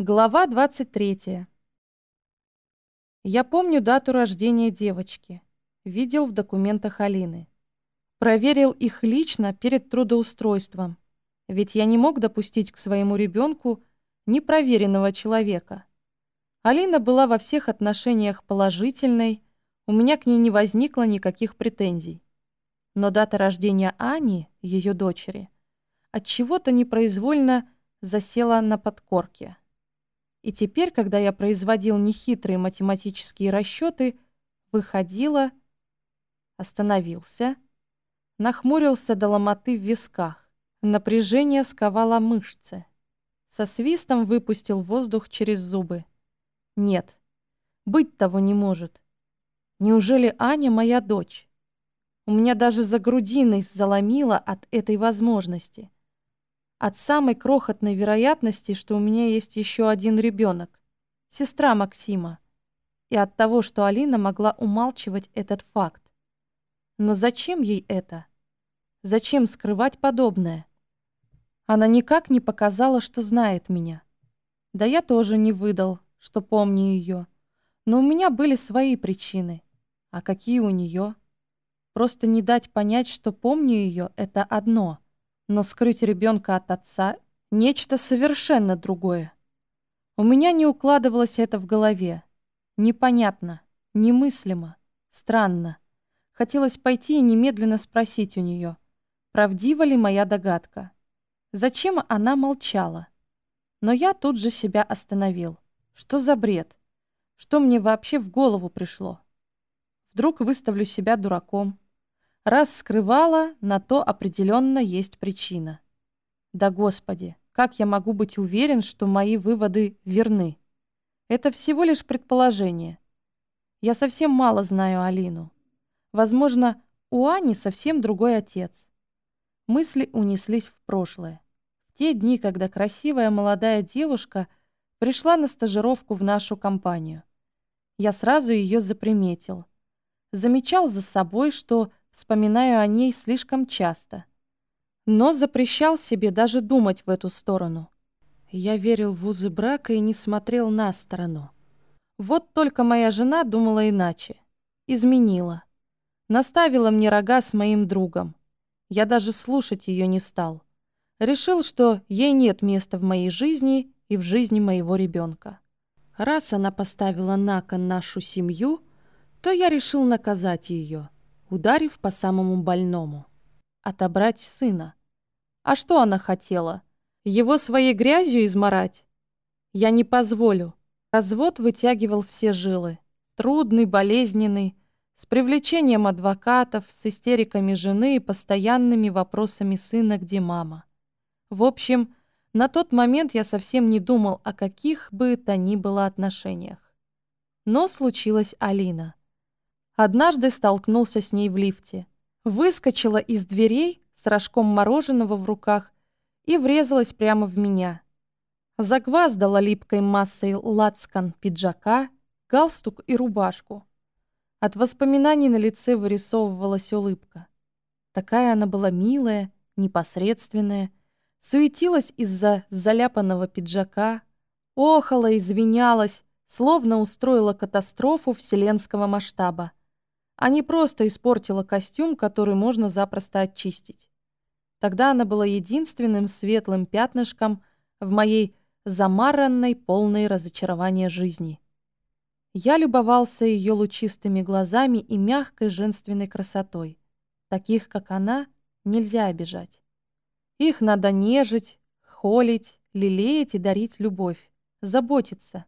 Глава 23. Я помню дату рождения девочки. Видел в документах Алины. Проверил их лично перед трудоустройством. Ведь я не мог допустить к своему ребенку непроверенного человека. Алина была во всех отношениях положительной, у меня к ней не возникло никаких претензий. Но дата рождения Ани, ее дочери, от чего то непроизвольно засела на подкорке. И теперь, когда я производил нехитрые математические расчеты, выходила, остановился, нахмурился до ломоты в висках. Напряжение сковало мышцы. Со свистом выпустил воздух через зубы. Нет, быть того не может. Неужели Аня моя дочь? У меня даже за грудиной заломило от этой возможности от самой крохотной вероятности, что у меня есть еще один ребенок, сестра Максима, и от того, что Алина могла умалчивать этот факт. Но зачем ей это? Зачем скрывать подобное? Она никак не показала, что знает меня. Да я тоже не выдал, что помню ее. Но у меня были свои причины. А какие у нее? Просто не дать понять, что помню ее, это одно — но скрыть ребенка от отца — нечто совершенно другое. У меня не укладывалось это в голове. Непонятно, немыслимо, странно. Хотелось пойти и немедленно спросить у нее, правдива ли моя догадка. Зачем она молчала? Но я тут же себя остановил. Что за бред? Что мне вообще в голову пришло? Вдруг выставлю себя дураком? Раз скрывала, на то определенно есть причина. Да господи, как я могу быть уверен, что мои выводы верны? Это всего лишь предположение. Я совсем мало знаю Алину. Возможно, у Ани совсем другой отец. Мысли унеслись в прошлое. В те дни, когда красивая молодая девушка пришла на стажировку в нашу компанию. Я сразу ее заприметил. Замечал за собой, что Вспоминаю о ней слишком часто. Но запрещал себе даже думать в эту сторону. Я верил в узы брака и не смотрел на сторону. Вот только моя жена думала иначе. Изменила. Наставила мне рога с моим другом. Я даже слушать ее не стал. Решил, что ей нет места в моей жизни и в жизни моего ребенка. Раз она поставила на кон нашу семью, то я решил наказать ее ударив по самому больному. Отобрать сына. А что она хотела? Его своей грязью изморать? Я не позволю. Развод вытягивал все жилы. Трудный, болезненный, с привлечением адвокатов, с истериками жены и постоянными вопросами сына, где мама. В общем, на тот момент я совсем не думал о каких бы то ни было отношениях. Но случилась Алина. Однажды столкнулся с ней в лифте. Выскочила из дверей с рожком мороженого в руках и врезалась прямо в меня. Загваздала липкой массой лацкан пиджака, галстук и рубашку. От воспоминаний на лице вырисовывалась улыбка. Такая она была милая, непосредственная, суетилась из-за заляпанного пиджака, охала, извинялась, словно устроила катастрофу вселенского масштаба а не просто испортила костюм, который можно запросто очистить. Тогда она была единственным светлым пятнышком в моей замаранной, полной разочарования жизни. Я любовался ее лучистыми глазами и мягкой женственной красотой. Таких, как она, нельзя обижать. Их надо нежить, холить, лелеять и дарить любовь, заботиться.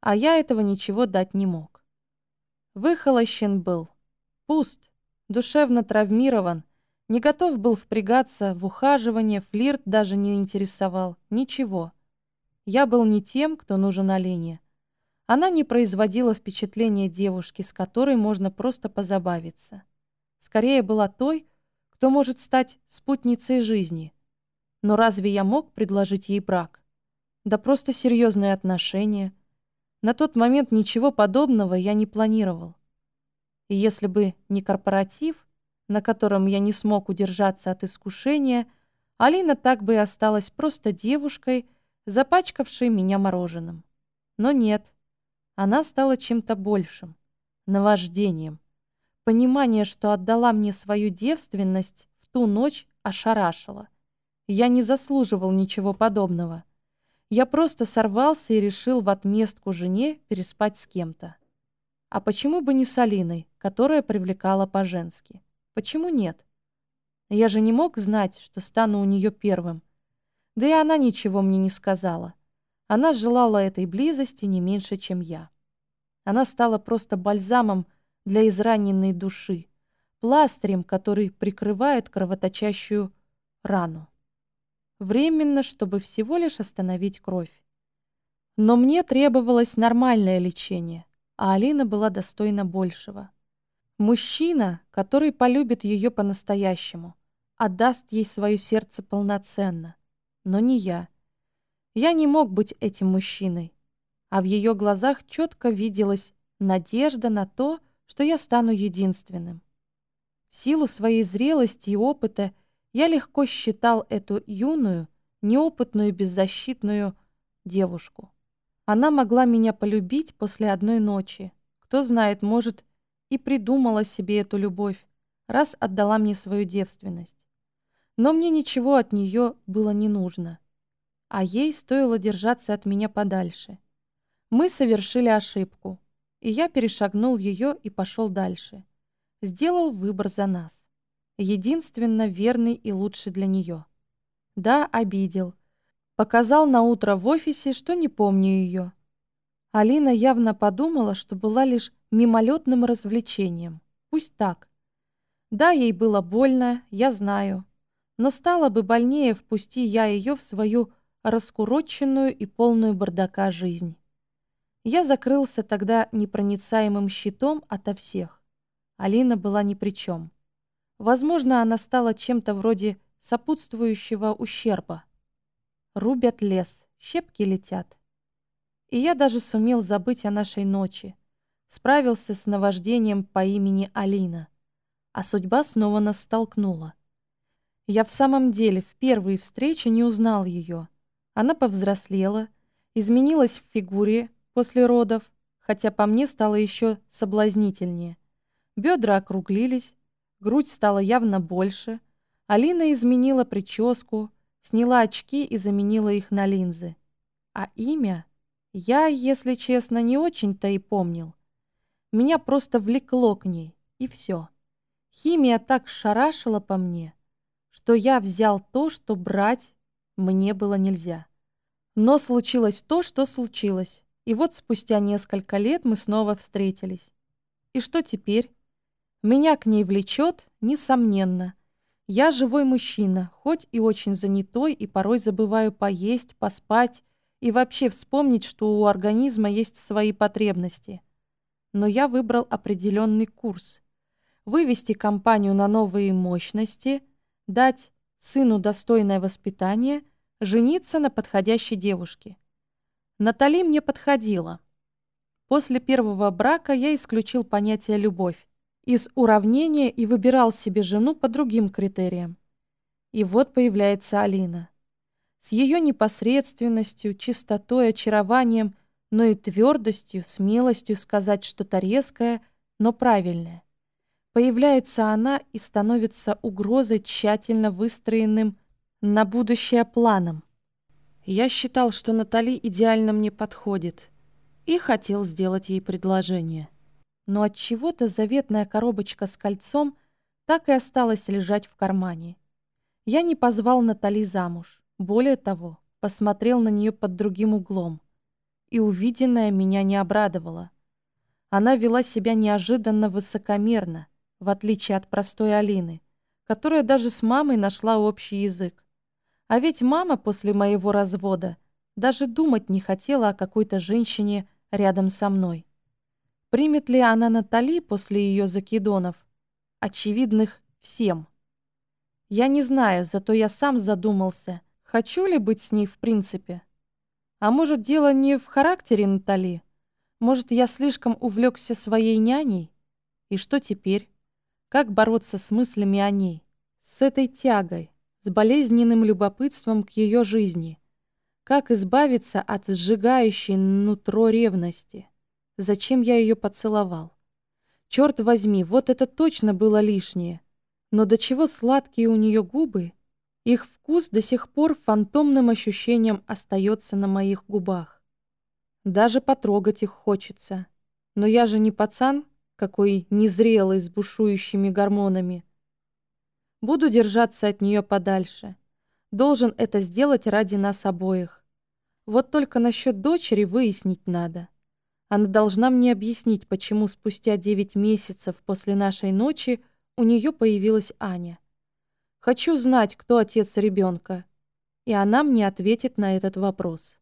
А я этого ничего дать не мог. Выхолощен был, Пуст, душевно травмирован, не готов был впрягаться в ухаживание, флирт даже не интересовал, ничего. Я был не тем, кто нужен Олене. Она не производила впечатления девушки, с которой можно просто позабавиться. Скорее была той, кто может стать спутницей жизни. Но разве я мог предложить ей брак? Да просто серьезные отношения. На тот момент ничего подобного я не планировал. И если бы не корпоратив, на котором я не смог удержаться от искушения, Алина так бы и осталась просто девушкой, запачкавшей меня мороженым. Но нет, она стала чем-то большим, наваждением. Понимание, что отдала мне свою девственность, в ту ночь ошарашило. Я не заслуживал ничего подобного. Я просто сорвался и решил в отместку жене переспать с кем-то. А почему бы не с Алиной, которая привлекала по-женски? Почему нет? Я же не мог знать, что стану у нее первым. Да и она ничего мне не сказала. Она желала этой близости не меньше, чем я. Она стала просто бальзамом для израненной души, пластырем, который прикрывает кровоточащую рану временно, чтобы всего лишь остановить кровь. Но мне требовалось нормальное лечение, а Алина была достойна большего. Мужчина, который полюбит ее по-настоящему, отдаст ей свое сердце полноценно. Но не я. Я не мог быть этим мужчиной. А в ее глазах четко виделась надежда на то, что я стану единственным. В силу своей зрелости и опыта я легко считал эту юную, неопытную, беззащитную девушку. Она могла меня полюбить после одной ночи. Кто знает, может, и придумала себе эту любовь, раз отдала мне свою девственность. Но мне ничего от нее было не нужно. А ей стоило держаться от меня подальше. Мы совершили ошибку, и я перешагнул ее и пошел дальше. Сделал выбор за нас единственно верный и лучший для нее. Да, обидел. Показал на утро в офисе, что не помню ее. Алина явно подумала, что была лишь мимолетным развлечением. Пусть так. Да, ей было больно, я знаю. Но стало бы больнее, впусти я ее в свою раскуроченную и полную бардака жизнь. Я закрылся тогда непроницаемым щитом ото всех. Алина была ни при чем. Возможно, она стала чем-то вроде сопутствующего ущерба. Рубят лес, щепки летят. И я даже сумел забыть о нашей ночи. Справился с наваждением по имени Алина. А судьба снова нас столкнула. Я в самом деле в первой встрече не узнал ее. Она повзрослела, изменилась в фигуре после родов, хотя по мне стало еще соблазнительнее. Бедра округлились, грудь стала явно больше. Алина изменила прическу, сняла очки и заменила их на линзы. А имя я, если честно, не очень-то и помнил. Меня просто влекло к ней, и все. Химия так шарашила по мне, что я взял то, что брать мне было нельзя. Но случилось то, что случилось. И вот спустя несколько лет мы снова встретились. И что теперь? Меня к ней влечет, несомненно. Я живой мужчина, хоть и очень занятой, и порой забываю поесть, поспать и вообще вспомнить, что у организма есть свои потребности. Но я выбрал определенный курс. Вывести компанию на новые мощности, дать сыну достойное воспитание, жениться на подходящей девушке. Натали мне подходила. После первого брака я исключил понятие «любовь» из уравнения и выбирал себе жену по другим критериям. И вот появляется Алина. С ее непосредственностью, чистотой, очарованием, но и твердостью, смелостью сказать что-то резкое, но правильное. Появляется она и становится угрозой тщательно выстроенным на будущее планом. Я считал, что Натали идеально мне подходит, и хотел сделать ей предложение но от чего-то заветная коробочка с кольцом так и осталась лежать в кармане. Я не позвал Натали замуж. Более того, посмотрел на нее под другим углом. И увиденное меня не обрадовало. Она вела себя неожиданно высокомерно, в отличие от простой Алины, которая даже с мамой нашла общий язык. А ведь мама после моего развода даже думать не хотела о какой-то женщине рядом со мной. Примет ли она Натали после ее закидонов? Очевидных всем. Я не знаю, зато я сам задумался, хочу ли быть с ней в принципе. А может, дело не в характере Натали? Может, я слишком увлекся своей няней? И что теперь? Как бороться с мыслями о ней? С этой тягой, с болезненным любопытством к ее жизни? Как избавиться от сжигающей нутро ревности? Зачем я ее поцеловал? Черт возьми, вот это точно было лишнее. Но до чего сладкие у нее губы, их вкус до сих пор фантомным ощущением остается на моих губах. Даже потрогать их хочется. Но я же не пацан, какой незрелый с бушующими гормонами. Буду держаться от нее подальше. Должен это сделать ради нас обоих. Вот только насчет дочери выяснить надо. Она должна мне объяснить, почему спустя девять месяцев после нашей ночи у нее появилась Аня. Хочу знать, кто отец ребенка. И она мне ответит на этот вопрос.